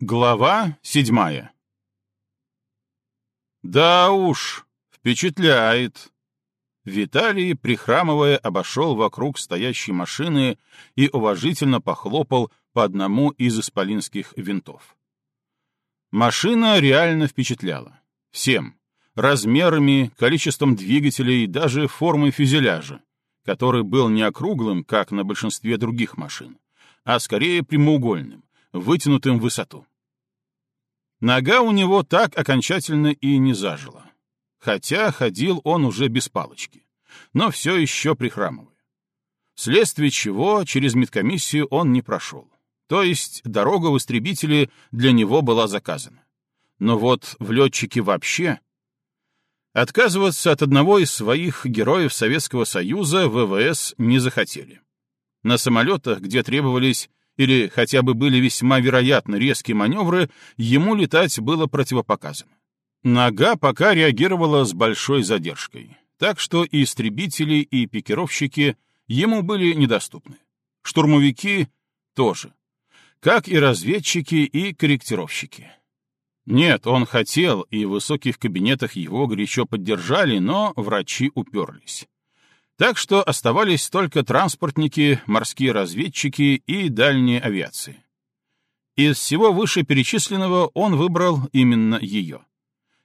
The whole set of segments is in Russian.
Глава седьмая Да уж, впечатляет. Виталий, прихрамывая, обошел вокруг стоящей машины и уважительно похлопал по одному из исполинских винтов. Машина реально впечатляла. Всем. Размерами, количеством двигателей, даже формой фюзеляжа, который был не округлым, как на большинстве других машин, а скорее прямоугольным вытянутым в высоту. Нога у него так окончательно и не зажила. Хотя ходил он уже без палочки, но все еще прихрамывая. Вследствие чего через медкомиссию он не прошел. То есть дорога в истребители для него была заказана. Но вот в летчике вообще... Отказываться от одного из своих героев Советского Союза ВВС не захотели. На самолетах, где требовались или хотя бы были весьма вероятны резкие маневры, ему летать было противопоказано. Нога пока реагировала с большой задержкой, так что и истребители, и пикировщики ему были недоступны. Штурмовики тоже, как и разведчики и корректировщики. Нет, он хотел, и в высоких кабинетах его горячо поддержали, но врачи уперлись. Так что оставались только транспортники, морские разведчики и дальние авиации. Из всего вышеперечисленного он выбрал именно ее.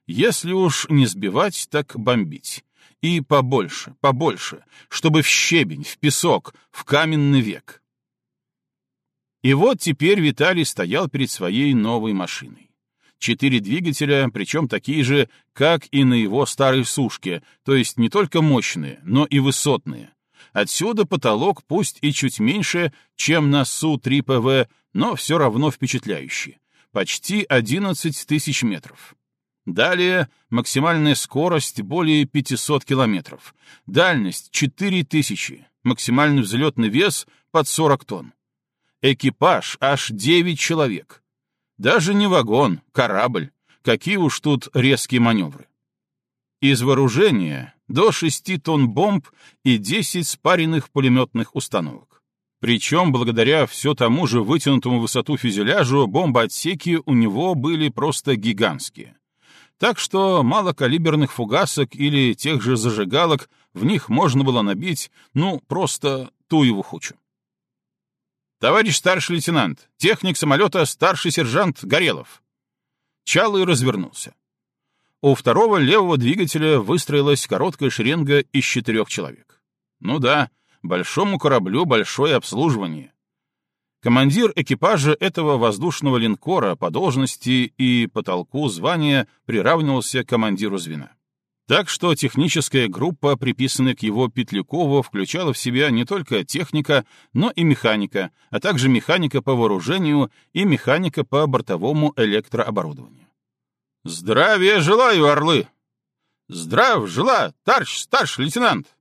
Если уж не сбивать, так бомбить. И побольше, побольше, чтобы в щебень, в песок, в каменный век. И вот теперь Виталий стоял перед своей новой машиной четыре двигателя, причем такие же, как и на его старой сушке, то есть не только мощные, но и высотные. Отсюда потолок пусть и чуть меньше, чем на Су-3ПВ, но все равно впечатляющий. Почти 11 тысяч метров. Далее максимальная скорость более 500 километров. Дальность 4000, максимальный взлетный вес под 40 тонн. Экипаж аж 9 человек. Даже не вагон, корабль. Какие уж тут резкие маневры. Из вооружения до 6 тонн бомб и 10 спаренных пулеметных установок. Причем, благодаря все тому же вытянутому высоту фюзеляжу, бомбоотсеки у него были просто гигантские. Так что малокалиберных фугасок или тех же зажигалок в них можно было набить, ну, просто ту его хучу. «Товарищ старший лейтенант, техник самолета старший сержант Горелов». Чалый развернулся. У второго левого двигателя выстроилась короткая шеренга из четырех человек. Ну да, большому кораблю большое обслуживание. Командир экипажа этого воздушного линкора по должности и потолку звания приравнивался к командиру звена. Так что техническая группа, приписанная к его Петлюкову, включала в себя не только техника, но и механика, а также механика по вооружению и механика по бортовому электрооборудованию. «Здравия желаю, орлы!» «Здрав, жила, тарч, старший лейтенант!»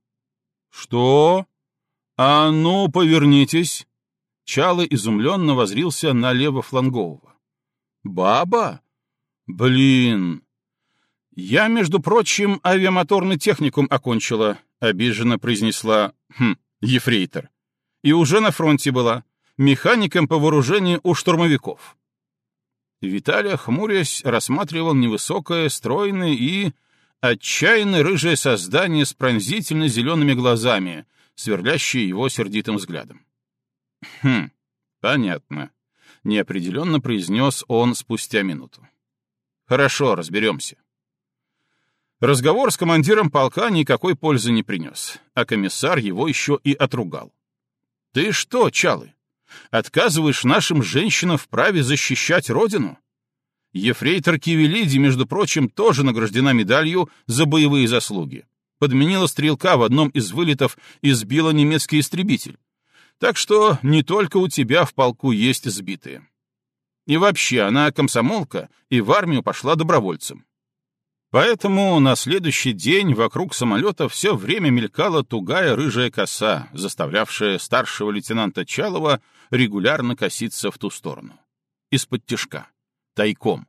«Что? А ну, повернитесь!» Чало изумленно возрился на левофлангового. «Баба? Блин, «Я, между прочим, авиамоторный техникум окончила», — обиженно произнесла, хм, ефрейтор. «И уже на фронте была, механиком по вооружению у штурмовиков». Виталий, хмурясь, рассматривал невысокое, стройное и отчаянно рыжее создание с пронзительно зелеными глазами, сверлящее его сердитым взглядом. «Хм, понятно», — неопределенно произнес он спустя минуту. «Хорошо, разберемся». Разговор с командиром полка никакой пользы не принес, а комиссар его еще и отругал. «Ты что, Чалы, отказываешь нашим женщинам в праве защищать Родину?» Ефрейтор Кивелиди, между прочим, тоже награждена медалью за боевые заслуги. Подменила стрелка в одном из вылетов и сбила немецкий истребитель. Так что не только у тебя в полку есть сбитые. И вообще, она комсомолка и в армию пошла добровольцем. Поэтому на следующий день вокруг самолета все время мелькала тугая рыжая коса, заставлявшая старшего лейтенанта Чалова регулярно коситься в ту сторону. Из-под тишка. Тайком.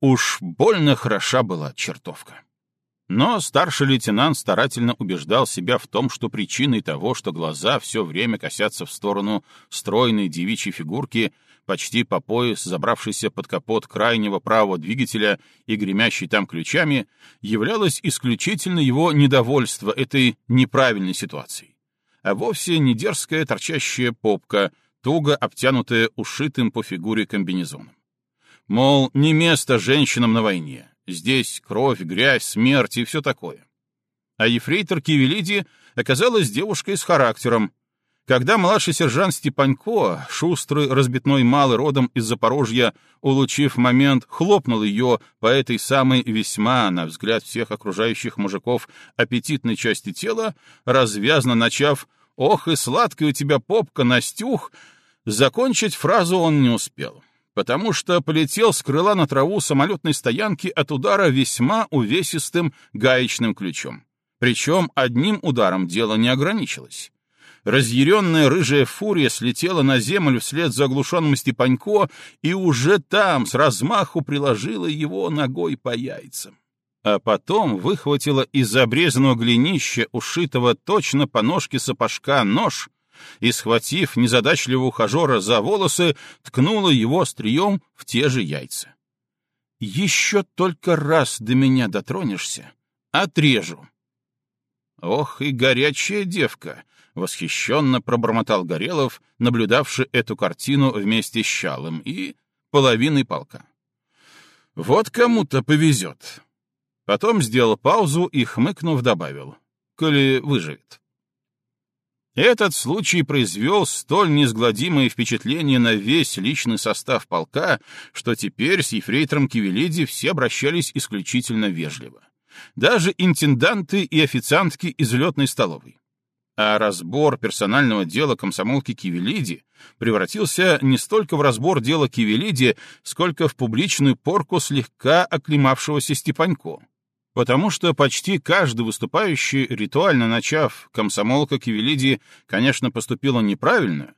Уж больно хороша была чертовка. Но старший лейтенант старательно убеждал себя в том, что причиной того, что глаза все время косятся в сторону стройной девичьей фигурки, почти по пояс забравшейся под капот крайнего правого двигателя и гремящей там ключами, являлось исключительно его недовольство этой неправильной ситуацией, а вовсе не дерзкая торчащая попка, туго обтянутая ушитым по фигуре комбинезоном. Мол, не место женщинам на войне, Здесь кровь, грязь, смерть и все такое. А ефрейтор Кивелиди оказалась девушкой с характером. Когда младший сержант Степанько, шустрый разбитной малый родом из Запорожья, улучив момент, хлопнул ее по этой самой весьма, на взгляд всех окружающих мужиков, аппетитной части тела, развязно начав «Ох и сладкая у тебя попка, Настюх!», закончить фразу он не успел потому что полетел с крыла на траву самолетной стоянки от удара весьма увесистым гаечным ключом. Причем одним ударом дело не ограничилось. Разъяренная рыжая фурия слетела на землю вслед за оглушенным Степанько и уже там с размаху приложила его ногой по яйцам. А потом выхватила из обрезанного глинища, ушитого точно по ножке сапожка, нож и, схватив незадачливого ухажера за волосы, ткнула его острием в те же яйца. «Еще только раз до меня дотронешься, отрежу». «Ох и горячая девка!» — восхищенно пробормотал Горелов, наблюдавший эту картину вместе с Щалом и половиной полка. «Вот кому-то повезет». Потом сделал паузу и, хмыкнув, добавил, «коли выживет». Этот случай произвел столь неизгладимое впечатление на весь личный состав полка, что теперь с ефрейтором Кивелиди все обращались исключительно вежливо. Даже интенданты и официантки из летной столовой. А разбор персонального дела комсомолки Кивелиди превратился не столько в разбор дела Кивелиди, сколько в публичную порку слегка оклемавшегося Степанько потому что почти каждый выступающий, ритуально начав «комсомолка Кивелиди», конечно, поступила неправильно,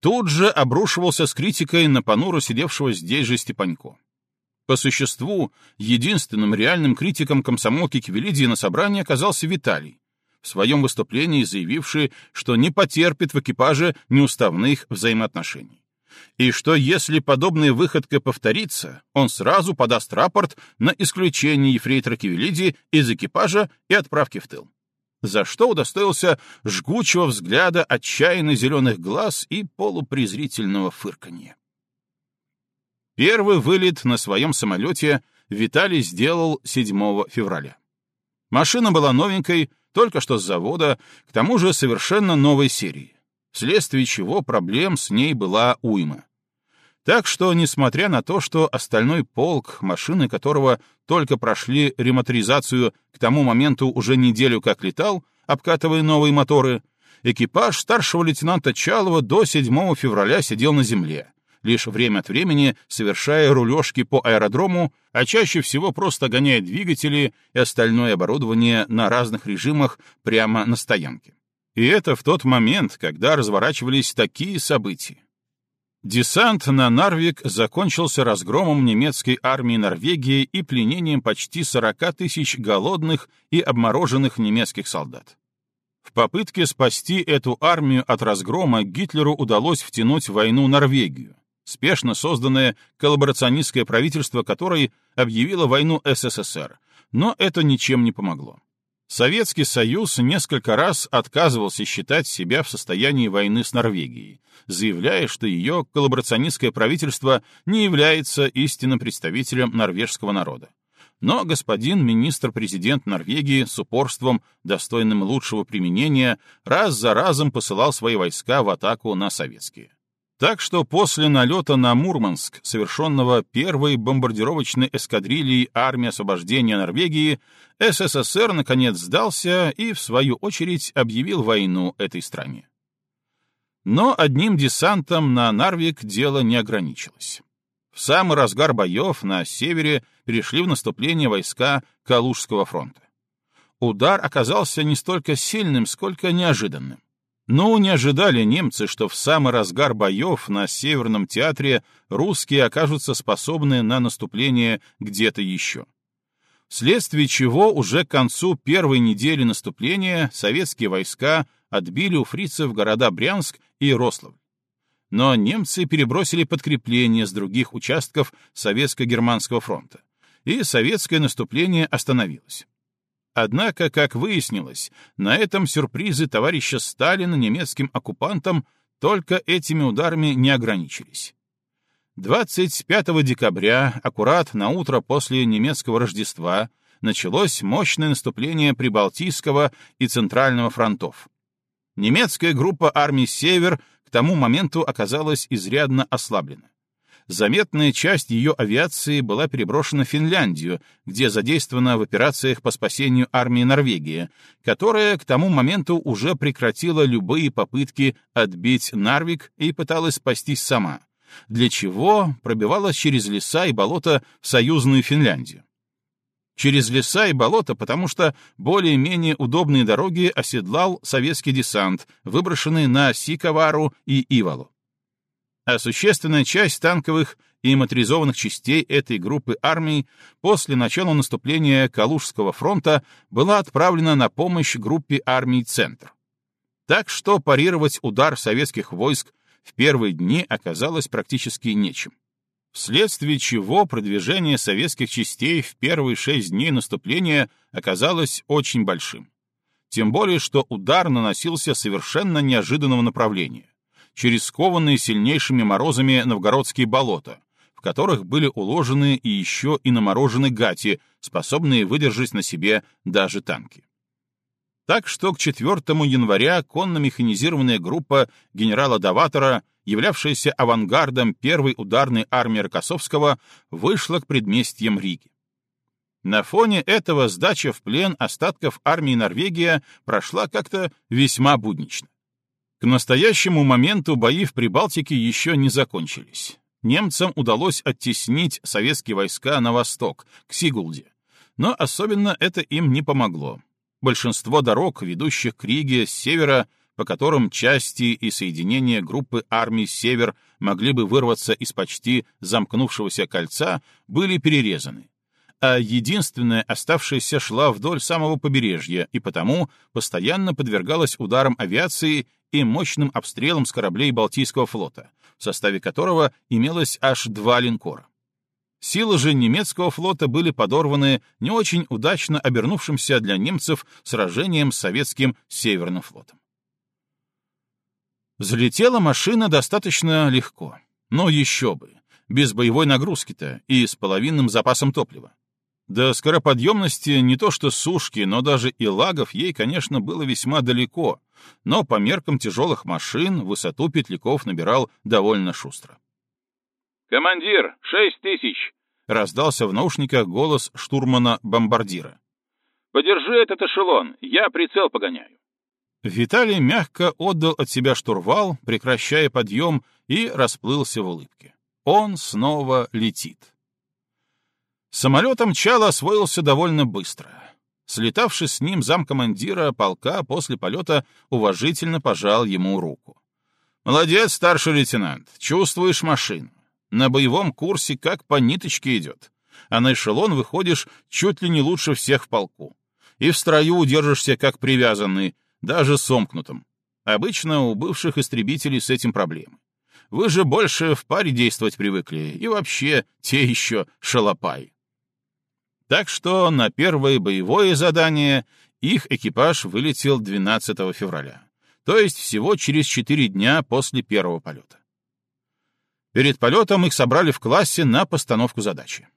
тут же обрушивался с критикой на понуру сидевшего здесь же Степанько. По существу, единственным реальным критиком комсомолки Кивелиди на собрании оказался Виталий, в своем выступлении заявивший, что не потерпит в экипаже неуставных взаимоотношений и что если подобная выходка повторится, он сразу подаст рапорт на исключение ефрейтора Кивелиди из экипажа и отправки в тыл. За что удостоился жгучего взгляда отчаянно зеленых глаз и полупрезрительного фырканья. Первый вылет на своем самолете Виталий сделал 7 февраля. Машина была новенькой, только что с завода, к тому же совершенно новой серии вследствие чего проблем с ней была уйма. Так что, несмотря на то, что остальной полк, машины которого только прошли ремоторизацию, к тому моменту уже неделю как летал, обкатывая новые моторы, экипаж старшего лейтенанта Чалова до 7 февраля сидел на земле, лишь время от времени совершая рулежки по аэродрому, а чаще всего просто гоняя двигатели и остальное оборудование на разных режимах прямо на стоянке. И это в тот момент, когда разворачивались такие события. Десант на Нарвик закончился разгромом немецкой армии Норвегии и пленением почти 40 тысяч голодных и обмороженных немецких солдат. В попытке спасти эту армию от разгрома Гитлеру удалось втянуть в войну Норвегию, спешно созданное коллаборационистское правительство которой объявило войну СССР, но это ничем не помогло. Советский Союз несколько раз отказывался считать себя в состоянии войны с Норвегией, заявляя, что ее коллаборационистское правительство не является истинным представителем норвежского народа. Но господин министр-президент Норвегии с упорством, достойным лучшего применения, раз за разом посылал свои войска в атаку на советские. Так что после налета на Мурманск, совершенного первой бомбардировочной эскадрильей армии освобождения Норвегии, СССР наконец сдался и, в свою очередь, объявил войну этой стране. Но одним десантом на Нарвик дело не ограничилось. В самый разгар боев на севере перешли в наступление войска Калужского фронта. Удар оказался не столько сильным, сколько неожиданным. Ну, не ожидали немцы, что в самый разгар боев на Северном театре русские окажутся способны на наступление где-то еще. вследствие чего уже к концу первой недели наступления советские войска отбили у фрицев города Брянск и Рославль. Но немцы перебросили подкрепления с других участков Советско-Германского фронта, и советское наступление остановилось. Однако, как выяснилось, на этом сюрпризы товарища Сталина немецким оккупантам только этими ударами не ограничились. 25 декабря, аккурат на утро после немецкого Рождества, началось мощное наступление Прибалтийского и Центрального фронтов. Немецкая группа армий «Север» к тому моменту оказалась изрядно ослаблена. Заметная часть ее авиации была переброшена в Финляндию, где задействована в операциях по спасению армии Норвегии, которая к тому моменту уже прекратила любые попытки отбить Нарвик и пыталась спастись сама — для чего пробивалась через леса и болота в союзную Финляндию. Через леса и болота, потому что более-менее удобные дороги оседлал советский десант, выброшенный на Сиковару и Ивалу. А существенная часть танковых и моторизованных частей этой группы армий после начала наступления Калужского фронта была отправлена на помощь группе армий «Центр». Так что парировать удар советских войск в первые дни оказалось практически нечем. Вследствие чего продвижение советских частей в первые шесть дней наступления оказалось очень большим. Тем более, что удар наносился совершенно неожиданного направления, через скованные сильнейшими морозами новгородские болота, в которых были уложены и еще и наморожены гати, способные выдержать на себе даже танки. Так что к 4 января конно-механизированная группа генерала Даватора, являвшаяся авангардом первой ударной армии Рокоссовского, вышла к предместьям Риги. На фоне этого сдача в плен остатков армии Норвегия прошла как-то весьма буднично. Настоящему моменту бои в Прибалтике еще не закончились. Немцам удалось оттеснить советские войска на восток, к Сигулде. Но особенно это им не помогло большинство дорог, ведущих к Риге с севера, по которым части и соединения группы армий «Север» могли бы вырваться из почти замкнувшегося кольца, были перерезаны. А единственная оставшаяся шла вдоль самого побережья и потому постоянно подвергалась ударам авиации и мощным обстрелам с кораблей Балтийского флота, в составе которого имелось аж два линкора. Силы же немецкого флота были подорваны не очень удачно обернувшимся для немцев сражением с советским Северным флотом. Залетела машина достаточно легко. Но еще бы, без боевой нагрузки-то и с половинным запасом топлива. До скороподъемности не то что сушки, но даже и лагов ей, конечно, было весьма далеко, но по меркам тяжелых машин высоту петляков набирал довольно шустро. «Командир, шесть тысяч!» — раздался в наушниках голос штурмана-бомбардира. «Подержи этот эшелон, я прицел погоняю». Виталий мягко отдал от себя штурвал, прекращая подъем, и расплылся в улыбке. Он снова летит. Самолетом Чало освоился довольно быстро. Слетавший с ним замкомандира полка после полета уважительно пожал ему руку. «Молодец, старший лейтенант, чувствуешь машину. На боевом курсе как по ниточке идет, а на эшелон выходишь чуть ли не лучше всех в полку. И в строю удержишься как привязанный, даже сомкнутым. Обычно у бывших истребителей с этим проблемы. Вы же больше в паре действовать привыкли, и вообще те еще шалопай. Так что на первое боевое задание их экипаж вылетел 12 февраля, то есть всего через 4 дня после первого полета. Перед полетом их собрали в классе на постановку задачи.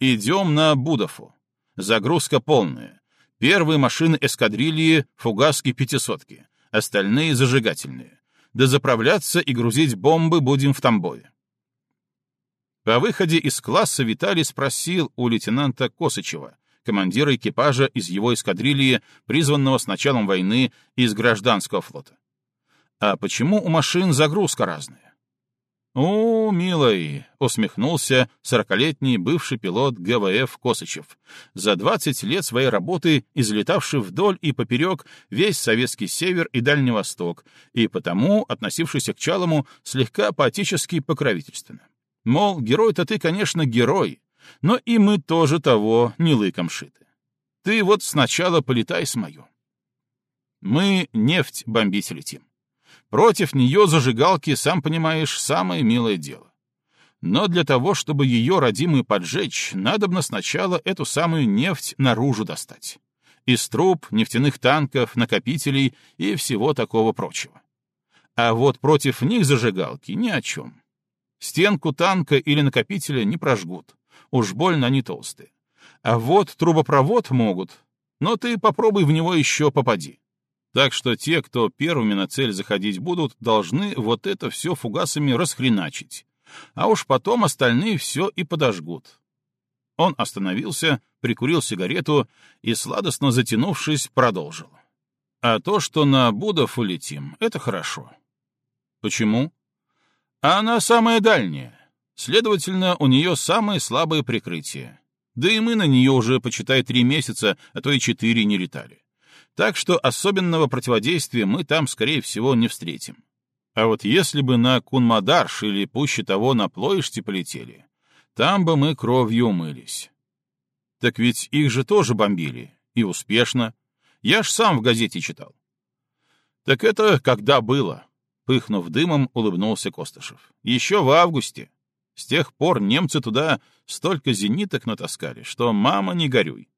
Идем на Будофу. Загрузка полная. Первые машины эскадрильи — фугаски пятисотки, остальные — зажигательные. Да заправляться и грузить бомбы будем в Тамбове. По выходе из класса Виталий спросил у лейтенанта Косычева, командира экипажа из его эскадрильи, призванного с началом войны из гражданского флота. А почему у машин загрузка разная? «О, милый!» — усмехнулся сорокалетний бывший пилот ГВФ Косычев, за двадцать лет своей работы излетавший вдоль и поперек весь советский север и Дальний Восток, и потому относившийся к Чалому слегка поотечески покровительственно. Мол, герой-то ты, конечно, герой, Но и мы тоже того не лыком шиты. Ты вот сначала полетай с мою. Мы нефть бомбить летим. Против нее зажигалки, сам понимаешь, самое милое дело. Но для того, чтобы ее родимую поджечь, надобно сначала эту самую нефть наружу достать. Из труб, нефтяных танков, накопителей и всего такого прочего. А вот против них зажигалки ни о чем. Стенку танка или накопителя не прожгут. Уж больно они толстые. А вот трубопровод могут. Но ты попробуй в него еще попади. Так что те, кто первыми на цель заходить будут, должны вот это все фугасами расхреначить. А уж потом остальные все и подожгут. Он остановился, прикурил сигарету и, сладостно затянувшись, продолжил. А то, что на Будов улетим, это хорошо. Почему? А она самая дальняя. Следовательно, у нее самое слабое прикрытие. Да и мы на нее уже, почитай, три месяца, а то и четыре не летали. Так что особенного противодействия мы там, скорее всего, не встретим. А вот если бы на Кунмадарш или, пуще того, на Плоиште полетели, там бы мы кровью умылись. Так ведь их же тоже бомбили. И успешно. Я ж сам в газете читал. Так это когда было? Пыхнув дымом, улыбнулся Костышев. Еще в августе. С тех пор немцы туда столько зениток натаскали, что мама не горюй.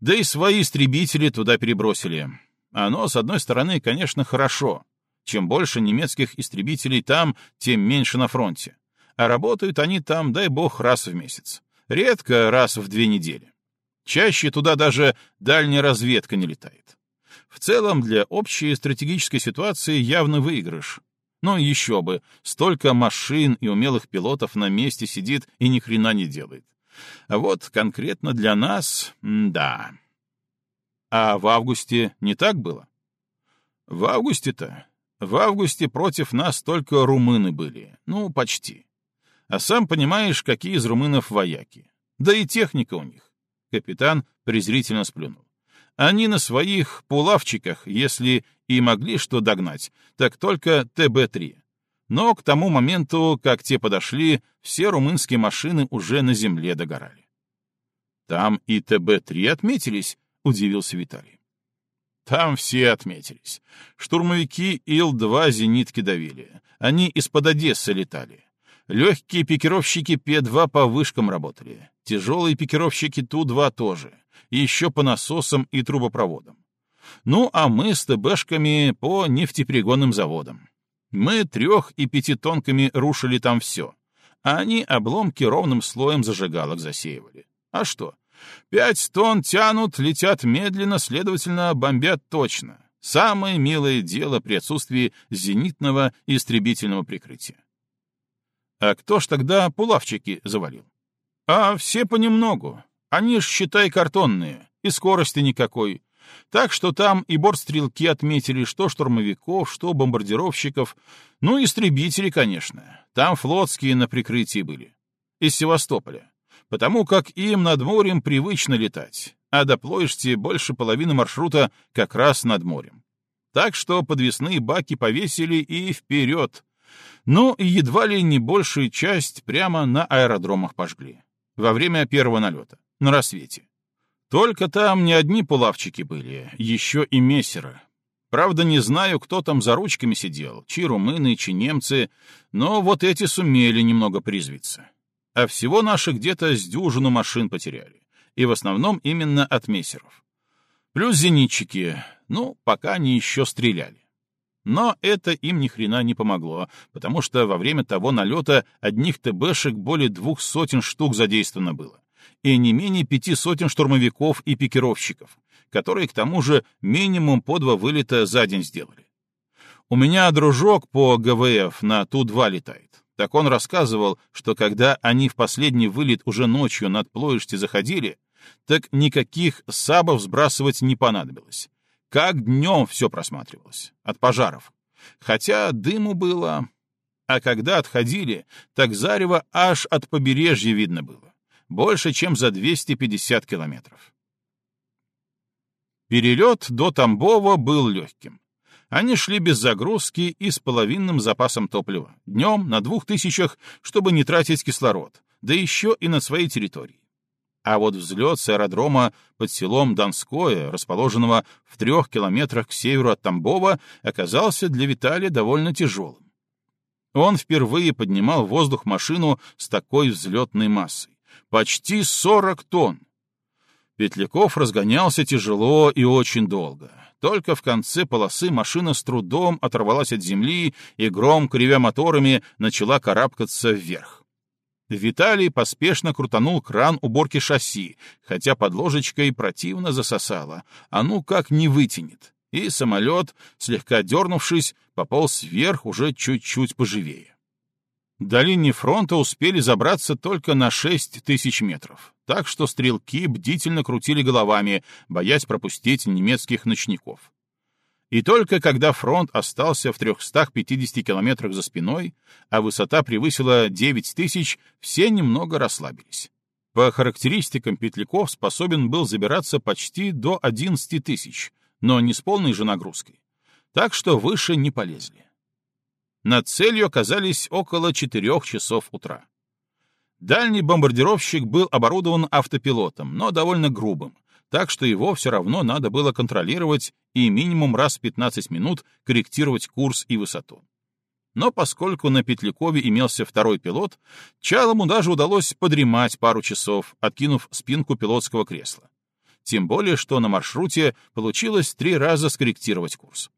Да и свои истребители туда перебросили. Оно, с одной стороны, конечно, хорошо. Чем больше немецких истребителей там, тем меньше на фронте. А работают они там, дай бог, раз в месяц. Редко раз в две недели. Чаще туда даже дальняя разведка не летает. В целом, для общей стратегической ситуации явно выигрыш. Но еще бы, столько машин и умелых пилотов на месте сидит и ни хрена не делает. А вот конкретно для нас — да. А в августе не так было? В августе-то? В августе против нас только румыны были. Ну, почти. А сам понимаешь, какие из румынов вояки. Да и техника у них. Капитан презрительно сплюнул. Они на своих пулавчиках, если и могли что догнать, так только ТБ-3. Но к тому моменту, как те подошли, все румынские машины уже на земле догорали. «Там и ТБ-3 отметились», — удивился Виталий. «Там все отметились. Штурмовики Ил-2 зенитки давили. Они из-под Одессы летали. Легкие пикировщики П-2 по вышкам работали. Тяжелые пикировщики Ту-2 тоже. И еще по насосам и трубопроводам. Ну, а мы с ТБшками по нефтеперегонным заводам. Мы трех- и пятитонками рушили там все, а они обломки ровным слоем зажигалок засеивали. А что? Пять тонн тянут, летят медленно, следовательно, бомбят точно. Самое милое дело при отсутствии зенитного истребительного прикрытия. А кто ж тогда пулавчики завалил? А все понемногу. Они ж, считай, картонные, и скорости никакой. Так что там и бортстрелки отметили, что штурмовиков, что бомбардировщиков, ну истребители, конечно. Там флотские на прикрытии были. Из Севастополя. Потому как им над морем привычно летать, а до Плоишти больше половины маршрута как раз над морем. Так что подвесные баки повесили и вперед. Ну и едва ли не большую часть прямо на аэродромах пожгли. Во время первого налета, на рассвете. Только там не одни пулавчики были, еще и мессеры. Правда, не знаю, кто там за ручками сидел, чьи румыны, чьи немцы, но вот эти сумели немного призвиться. А всего наши где-то с дюжину машин потеряли. И в основном именно от мессеров. Плюс зенитчики, ну, пока они еще стреляли. Но это им ни хрена не помогло, потому что во время того налета одних ТБшек более двух сотен штук задействовано было и не менее пяти сотен штурмовиков и пикировщиков, которые, к тому же, минимум по два вылета за день сделали. У меня дружок по ГВФ на Ту-2 летает. Так он рассказывал, что когда они в последний вылет уже ночью над Плоишти заходили, так никаких сабов сбрасывать не понадобилось. Как днем все просматривалось. От пожаров. Хотя дыму было... А когда отходили, так зарево аж от побережья видно было больше, чем за 250 километров. Перелет до Тамбова был легким. Они шли без загрузки и с половинным запасом топлива, днем на двух тысячах, чтобы не тратить кислород, да еще и на своей территории. А вот взлет с аэродрома под селом Донское, расположенного в трех километрах к северу от Тамбова, оказался для Виталия довольно тяжелым. Он впервые поднимал в воздух машину с такой взлетной массой. Почти 40 тонн. Петляков разгонялся тяжело и очень долго. Только в конце полосы машина с трудом оторвалась от земли и, громко ревя моторами, начала карабкаться вверх. Виталий поспешно крутанул кран уборки шасси, хотя под ложечкой противно засосало, а ну как не вытянет. И самолет, слегка дернувшись, пополз вверх уже чуть-чуть поживее. До линии фронта успели забраться только на 6 тысяч метров, так что стрелки бдительно крутили головами, боясь пропустить немецких ночников. И только когда фронт остался в 350 километрах за спиной, а высота превысила 9 тысяч, все немного расслабились. По характеристикам Петляков способен был забираться почти до 11 тысяч, но не с полной же нагрузкой. Так что выше не полезли. Над целью оказались около 4 часов утра. Дальний бомбардировщик был оборудован автопилотом, но довольно грубым, так что его все равно надо было контролировать и минимум раз в 15 минут корректировать курс и высоту. Но поскольку на Петлякове имелся второй пилот, Чалому даже удалось подремать пару часов, откинув спинку пилотского кресла. Тем более, что на маршруте получилось три раза скорректировать курс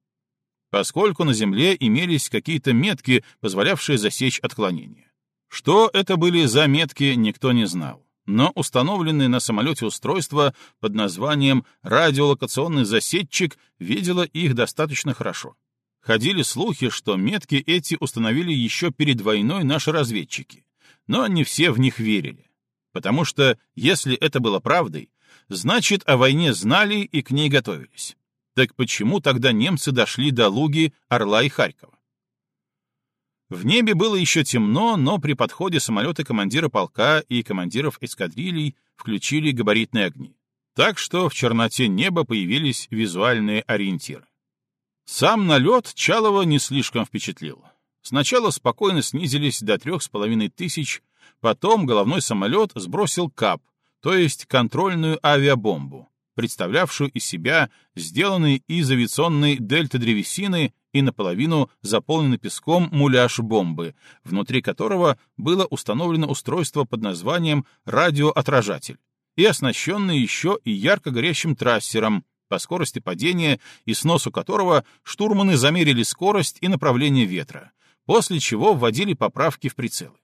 поскольку на Земле имелись какие-то метки, позволявшие засечь отклонение. Что это были за метки, никто не знал. Но установленное на самолете устройство под названием радиолокационный засеччик видело их достаточно хорошо. Ходили слухи, что метки эти установили еще перед войной наши разведчики, но не все в них верили. Потому что, если это было правдой, значит, о войне знали и к ней готовились. Так почему тогда немцы дошли до Луги, Орла и Харькова? В небе было еще темно, но при подходе самолеты командира полка и командиров эскадрилий включили габаритные огни. Так что в черноте неба появились визуальные ориентиры. Сам налет Чалова не слишком впечатлил. Сначала спокойно снизились до трех с половиной тысяч, потом головной самолет сбросил КАП, то есть контрольную авиабомбу, представлявшую из себя сделанный из авиационной дельта-древесины и наполовину заполненный песком муляж бомбы, внутри которого было установлено устройство под названием радиоотражатель и оснащенный еще и ярко горящим трассером, по скорости падения и сносу которого штурманы замерили скорость и направление ветра, после чего вводили поправки в прицелы.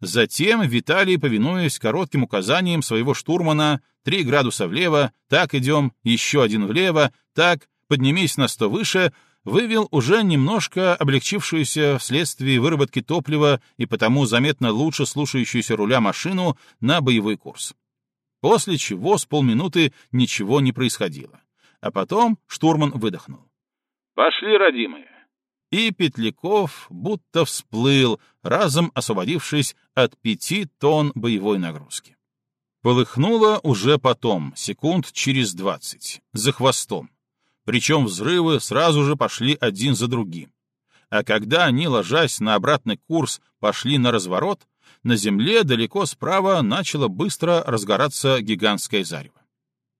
Затем Виталий, повинуясь коротким указаниям своего штурмана, три градуса влево, так идем, еще один влево, так, поднимись на сто выше, вывел уже немножко облегчившуюся вследствие выработки топлива и потому заметно лучше слушающуюся руля машину на боевой курс. После чего с полминуты ничего не происходило. А потом штурман выдохнул. «Пошли, родимые!» и Петляков будто всплыл, разом освободившись от пяти тонн боевой нагрузки. Полыхнуло уже потом, секунд через двадцать, за хвостом. Причем взрывы сразу же пошли один за другим. А когда они, ложась на обратный курс, пошли на разворот, на земле далеко справа начало быстро разгораться гигантское зарево.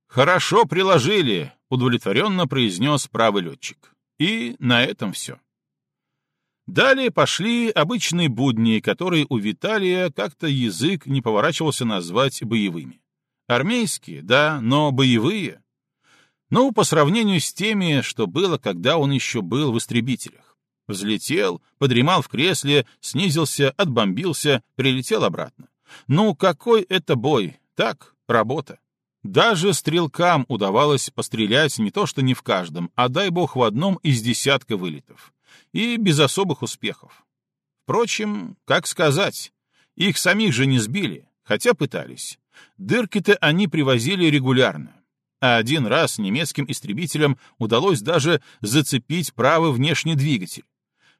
«Хорошо приложили», — удовлетворенно произнес правый летчик. И на этом все. Далее пошли обычные будни, которые у Виталия как-то язык не поворачивался назвать боевыми. Армейские, да, но боевые. Ну, по сравнению с теми, что было, когда он еще был в истребителях. Взлетел, подремал в кресле, снизился, отбомбился, прилетел обратно. Ну, какой это бой? Так, работа. Даже стрелкам удавалось пострелять не то что не в каждом, а дай бог в одном из десятка вылетов и без особых успехов. Впрочем, как сказать, их самих же не сбили, хотя пытались. Дырки-то они привозили регулярно. А один раз немецким истребителям удалось даже зацепить правый внешний двигатель.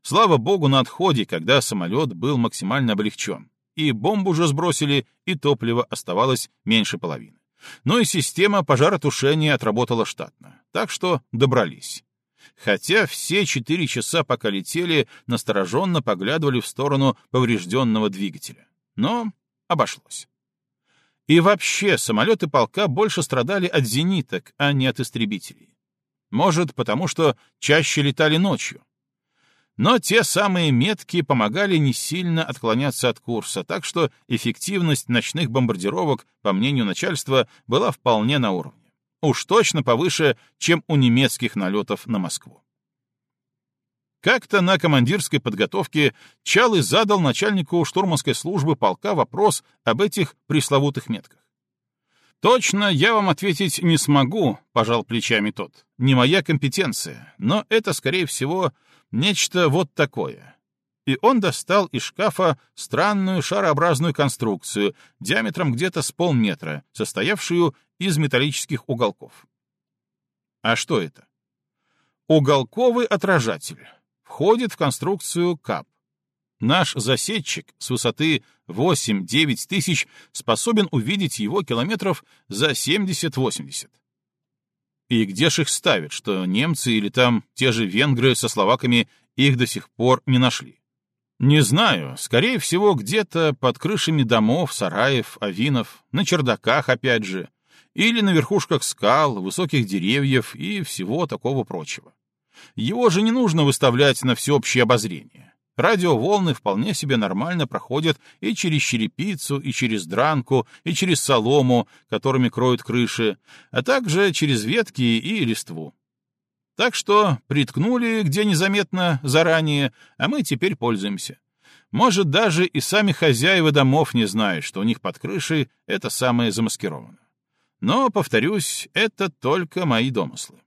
Слава богу, на отходе, когда самолет был максимально облегчен. И бомбу уже сбросили, и топлива оставалось меньше половины. Но и система пожаротушения отработала штатно. Так что добрались хотя все четыре часа, пока летели, настороженно поглядывали в сторону поврежденного двигателя. Но обошлось. И вообще, самолеты полка больше страдали от зениток, а не от истребителей. Может, потому что чаще летали ночью. Но те самые метки помогали не сильно отклоняться от курса, так что эффективность ночных бомбардировок, по мнению начальства, была вполне на уровне. Уж точно повыше, чем у немецких налетов на Москву. Как-то на командирской подготовке Чалый задал начальнику штурманской службы полка вопрос об этих пресловутых метках. «Точно я вам ответить не смогу», — пожал плечами тот. «Не моя компетенция, но это, скорее всего, нечто вот такое». И он достал из шкафа странную шарообразную конструкцию диаметром где-то с полметра, состоявшую из металлических уголков. А что это? Уголковый отражатель входит в конструкцию КАП. Наш засечник с высоты 8-9 тысяч способен увидеть его километров за 70-80. И где ж их ставят, что немцы или там те же венгры со словаками их до сих пор не нашли? Не знаю, скорее всего, где-то под крышами домов, сараев, авинов, на чердаках опять же, или на верхушках скал, высоких деревьев и всего такого прочего. Его же не нужно выставлять на всеобщее обозрение. Радиоволны вполне себе нормально проходят и через черепицу, и через дранку, и через солому, которыми кроют крыши, а также через ветки и листву. Так что приткнули где незаметно заранее, а мы теперь пользуемся. Может, даже и сами хозяева домов не знают, что у них под крышей это самое замаскировано. Но, повторюсь, это только мои домыслы.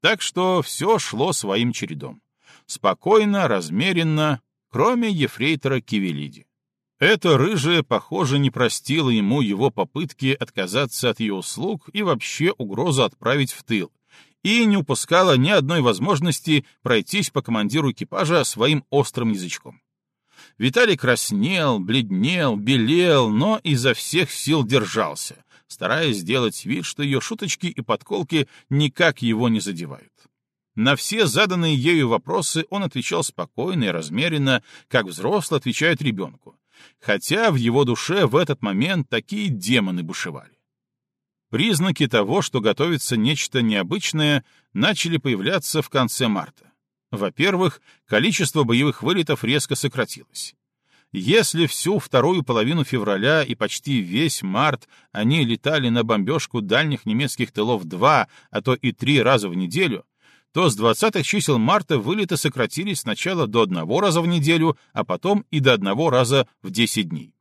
Так что все шло своим чередом. Спокойно, размеренно, кроме ефрейтора Кивелиди. Эта рыжая, похоже, не простила ему его попытки отказаться от ее услуг и вообще угрозу отправить в тыл, и не упускала ни одной возможности пройтись по командиру экипажа своим острым язычком. Виталий краснел, бледнел, белел, но изо всех сил держался, стараясь сделать вид, что ее шуточки и подколки никак его не задевают. На все заданные ею вопросы он отвечал спокойно и размеренно, как взрослый отвечает ребенку, хотя в его душе в этот момент такие демоны бушевали. Признаки того, что готовится нечто необычное, начали появляться в конце марта. Во-первых, количество боевых вылетов резко сократилось. Если всю вторую половину февраля и почти весь март они летали на бомбежку дальних немецких тылов два, а то и три раза в неделю, то с 20-х чисел марта вылеты сократились сначала до одного раза в неделю, а потом и до одного раза в 10 дней.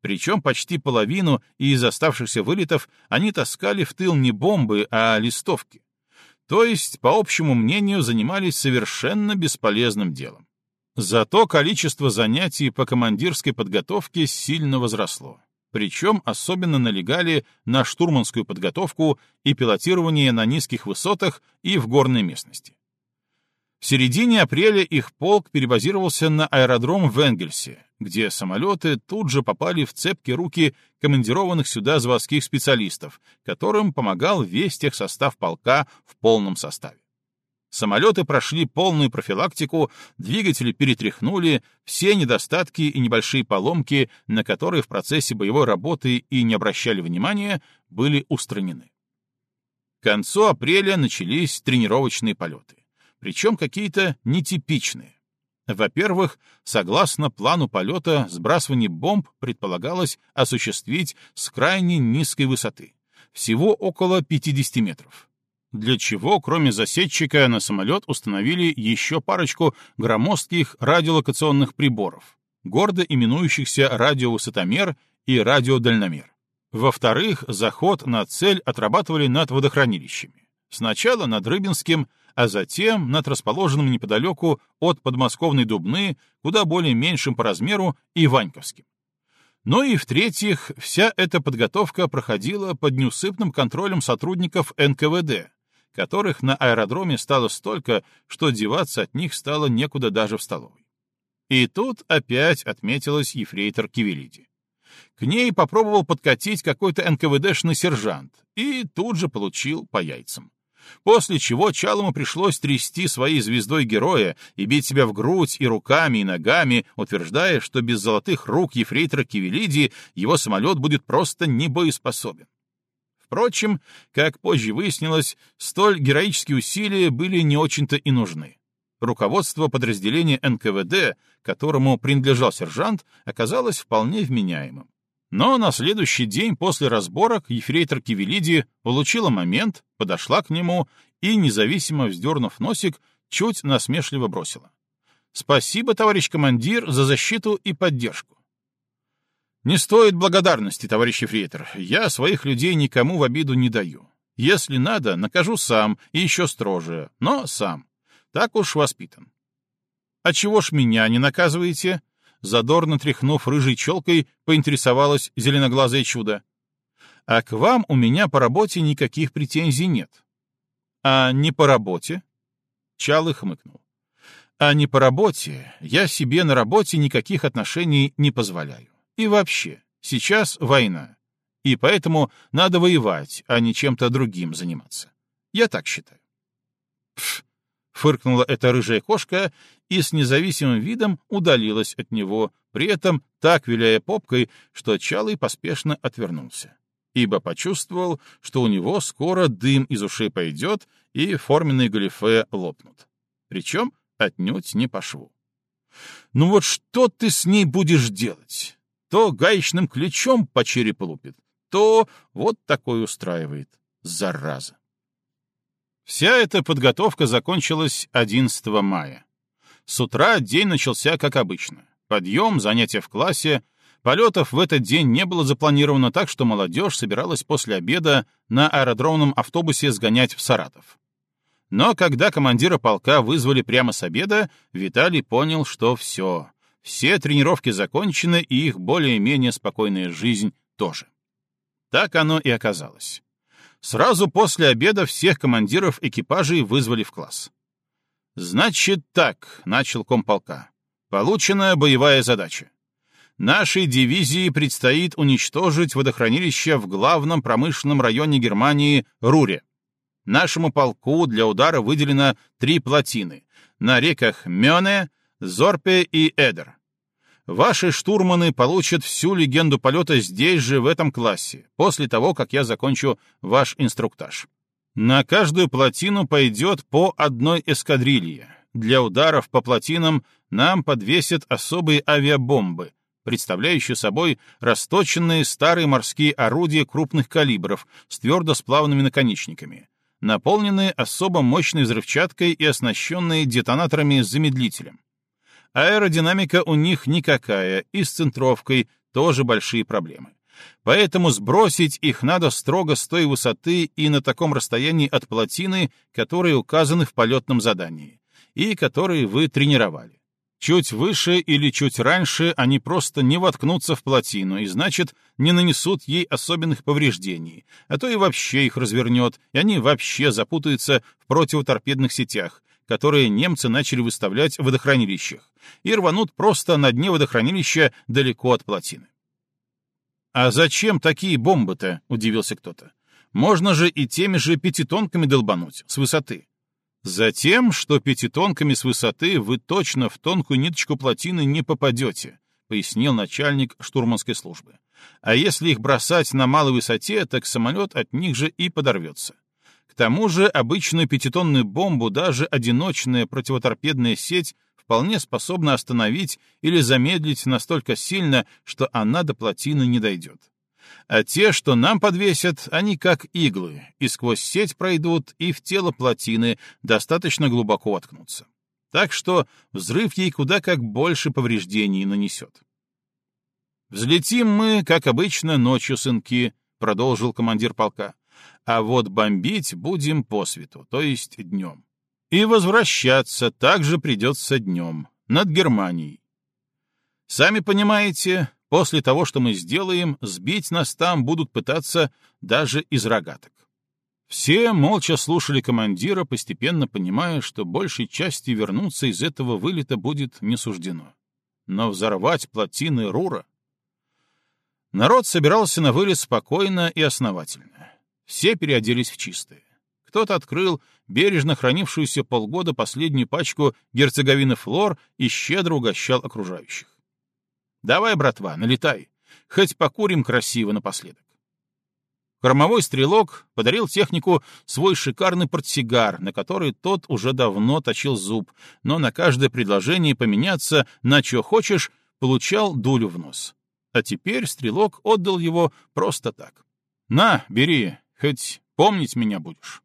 Причем почти половину из оставшихся вылетов они таскали в тыл не бомбы, а листовки. То есть, по общему мнению, занимались совершенно бесполезным делом. Зато количество занятий по командирской подготовке сильно возросло. Причем особенно налегали на штурманскую подготовку и пилотирование на низких высотах и в горной местности. В середине апреля их полк перебазировался на аэродром в Энгельсе, где самолеты тут же попали в цепкие руки командированных сюда заводских специалистов, которым помогал весь техсостав полка в полном составе. Самолеты прошли полную профилактику, двигатели перетряхнули, все недостатки и небольшие поломки, на которые в процессе боевой работы и не обращали внимания, были устранены. К концу апреля начались тренировочные полеты, причем какие-то нетипичные. Во-первых, согласно плану полета, сбрасывание бомб предполагалось осуществить с крайне низкой высоты, всего около 50 метров для чего, кроме засеччика, на самолет установили еще парочку громоздких радиолокационных приборов, гордо именующихся радиовысотомер и радиодальномер. Во-вторых, заход на цель отрабатывали над водохранилищами. Сначала над Рыбинским, а затем над расположенным неподалеку от подмосковной Дубны, куда более меньшим по размеру, и Ваньковским. Ну и в-третьих, вся эта подготовка проходила под неусыпным контролем сотрудников НКВД, которых на аэродроме стало столько, что деваться от них стало некуда даже в столовой. И тут опять отметилась ефрейтор Кивелиди. К ней попробовал подкатить какой-то НКВДшный сержант и тут же получил по яйцам. После чего Чалому пришлось трясти своей звездой героя и бить себя в грудь и руками, и ногами, утверждая, что без золотых рук ефрейтора Кивелиди его самолет будет просто небоеспособен. Впрочем, как позже выяснилось, столь героические усилия были не очень-то и нужны. Руководство подразделения НКВД, которому принадлежал сержант, оказалось вполне вменяемым. Но на следующий день после разборок ефрейтор Кивелиди получила момент, подошла к нему и, независимо вздернув носик, чуть насмешливо бросила. «Спасибо, товарищ командир, за защиту и поддержку. Не стоит благодарности, товарищ Ефрейтор. Я своих людей никому в обиду не даю. Если надо, накажу сам и еще строже, но сам. Так уж воспитан. А чего ж меня не наказываете? Задорно тряхнув рыжей челкой, поинтересовалось зеленоглазое чудо. А к вам у меня по работе никаких претензий нет. А не по работе? Чалый хмыкнул. А не по работе, я себе на работе никаких отношений не позволяю. И вообще, сейчас война. И поэтому надо воевать, а не чем-то другим заниматься. Я так считаю. Пф, фыркнула эта рыжая кошка и с независимым видом удалилась от него, при этом так виляя попкой, что Чалый поспешно отвернулся, ибо почувствовал, что у него скоро дым из ушей пойдет и форменные галифе лопнут. Причем отнюдь не по шву. «Ну вот что ты с ней будешь делать?» То гаечным ключом по черепу лупит, то вот такой устраивает. Зараза. Вся эта подготовка закончилась 11 мая. С утра день начался как обычно. Подъем, занятия в классе. Полетов в этот день не было запланировано так, что молодежь собиралась после обеда на аэродромном автобусе сгонять в Саратов. Но когда командира полка вызвали прямо с обеда, Виталий понял, что все, все тренировки закончены, и их более-менее спокойная жизнь тоже. Так оно и оказалось. Сразу после обеда всех командиров экипажей вызвали в класс. «Значит так», — начал комполка, — «получена боевая задача. Нашей дивизии предстоит уничтожить водохранилище в главном промышленном районе Германии Руре. Нашему полку для удара выделено три плотины на реках Мёне, Зорпе и Эдер. Ваши штурманы получат всю легенду полета здесь же, в этом классе, после того, как я закончу ваш инструктаж. На каждую плотину пойдет по одной эскадрилье. Для ударов по плотинам нам подвесят особые авиабомбы, представляющие собой расточенные старые морские орудия крупных калибров с твердосплавными наконечниками, наполненные особо мощной взрывчаткой и оснащенные детонаторами с замедлителем. Аэродинамика у них никакая, и с центровкой тоже большие проблемы. Поэтому сбросить их надо строго с той высоты и на таком расстоянии от плотины, которые указаны в полетном задании, и которые вы тренировали. Чуть выше или чуть раньше они просто не воткнутся в плотину и, значит, не нанесут ей особенных повреждений, а то и вообще их развернет, и они вообще запутаются в противоторпедных сетях, которые немцы начали выставлять в водохранилищах, и рванут просто на дне водохранилища далеко от плотины. «А зачем такие бомбы-то?» — удивился кто-то. «Можно же и теми же пятитонками долбануть, с высоты». «Затем, что пятитонками с высоты вы точно в тонкую ниточку плотины не попадете», — пояснил начальник штурманской службы. «А если их бросать на малой высоте, так самолет от них же и подорвется. К тому же обычную пятитонную бомбу даже одиночная противоторпедная сеть вполне способна остановить или замедлить настолько сильно, что она до плотины не дойдет. А те, что нам подвесят, они как иглы, и сквозь сеть пройдут, и в тело плотины достаточно глубоко воткнутся. Так что взрыв ей куда как больше повреждений нанесет. «Взлетим мы, как обычно, ночью, сынки», — продолжил командир полка а вот бомбить будем по свету, то есть днем. И возвращаться также придется днем, над Германией. Сами понимаете, после того, что мы сделаем, сбить нас там будут пытаться даже из рогаток. Все молча слушали командира, постепенно понимая, что большей части вернуться из этого вылета будет не суждено. Но взорвать плотины Рура... Народ собирался на вылет спокойно и основательно. Все переоделись в чистое. Кто-то открыл бережно хранившуюся полгода последнюю пачку герцоговины флор и щедро угощал окружающих. «Давай, братва, налетай, хоть покурим красиво напоследок». Кормовой стрелок подарил технику свой шикарный портсигар, на который тот уже давно точил зуб, но на каждое предложение поменяться на что хочешь получал дулю в нос. А теперь стрелок отдал его просто так. «На, бери, хоть помнить меня будешь».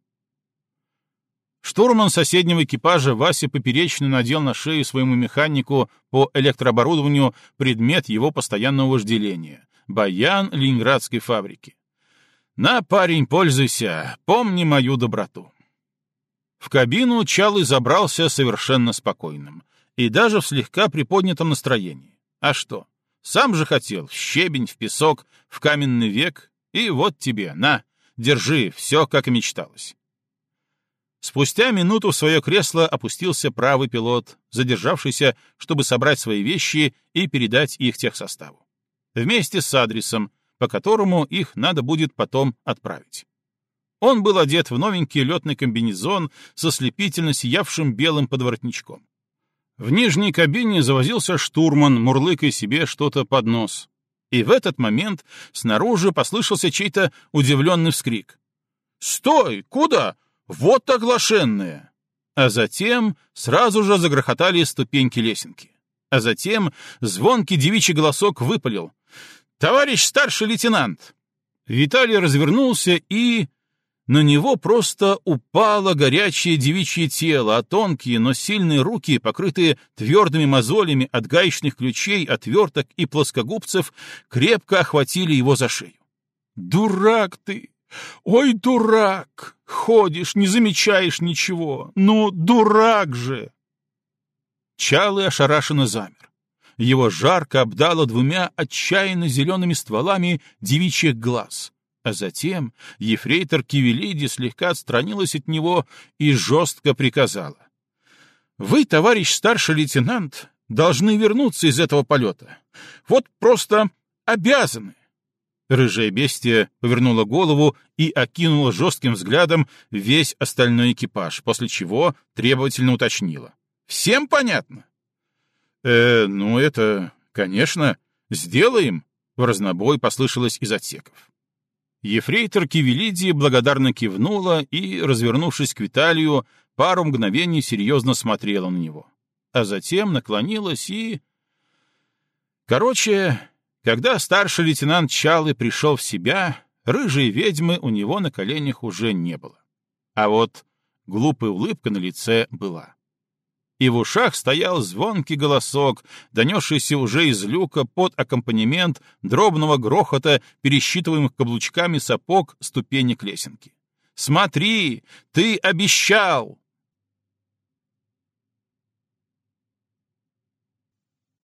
Штурман соседнего экипажа Вася поперечно надел на шею своему механику по электрооборудованию предмет его постоянного вожделения — баян ленинградской фабрики. «На, парень, пользуйся, помни мою доброту». В кабину Чалый забрался совершенно спокойным и даже в слегка приподнятом настроении. А что? Сам же хотел в щебень, в песок, в каменный век, и вот тебе, на, держи, все как и мечталось. Спустя минуту в свое кресло опустился правый пилот, задержавшийся, чтобы собрать свои вещи и передать их техсоставу. Вместе с адресом, по которому их надо будет потом отправить. Он был одет в новенький летный комбинезон со слепительно сиявшим белым подворотничком. В нижней кабине завозился штурман, мурлыкая себе что-то под нос. И в этот момент снаружи послышался чей-то удивленный вскрик. «Стой! Куда? Вот оглашенные!» А затем сразу же загрохотали ступеньки лесенки. А затем звонкий девичий голосок выпалил. «Товарищ старший лейтенант!» Виталий развернулся и... На него просто упало горячее девичье тело, а тонкие, но сильные руки, покрытые твердыми мозолями от гаечных ключей, отверток и плоскогубцев, крепко охватили его за шею. «Дурак ты! Ой, дурак! Ходишь, не замечаешь ничего! Ну, дурак же!» Чалый ошарашенно замер его жарко обдало двумя отчаянно зелеными стволами девичьих глаз. А затем ефрейтор Кивелиди слегка отстранилась от него и жестко приказала. «Вы, товарищ старший лейтенант, должны вернуться из этого полета. Вот просто обязаны!» Рыжая бестия повернула голову и окинула жестким взглядом весь остальной экипаж, после чего требовательно уточнила. «Всем понятно?» «Э, ну это, конечно, сделаем», — в разнобой послышалось из отсеков. Ефрейтор Кивелидия благодарно кивнула и, развернувшись к Виталию, пару мгновений серьезно смотрела на него, а затем наклонилась и... Короче, когда старший лейтенант Чалы пришел в себя, рыжей ведьмы у него на коленях уже не было. А вот глупая улыбка на лице была и в ушах стоял звонкий голосок, донесшийся уже из люка под аккомпанемент дробного грохота, пересчитываемых каблучками сапог ступенек лесенки. «Смотри, ты обещал!»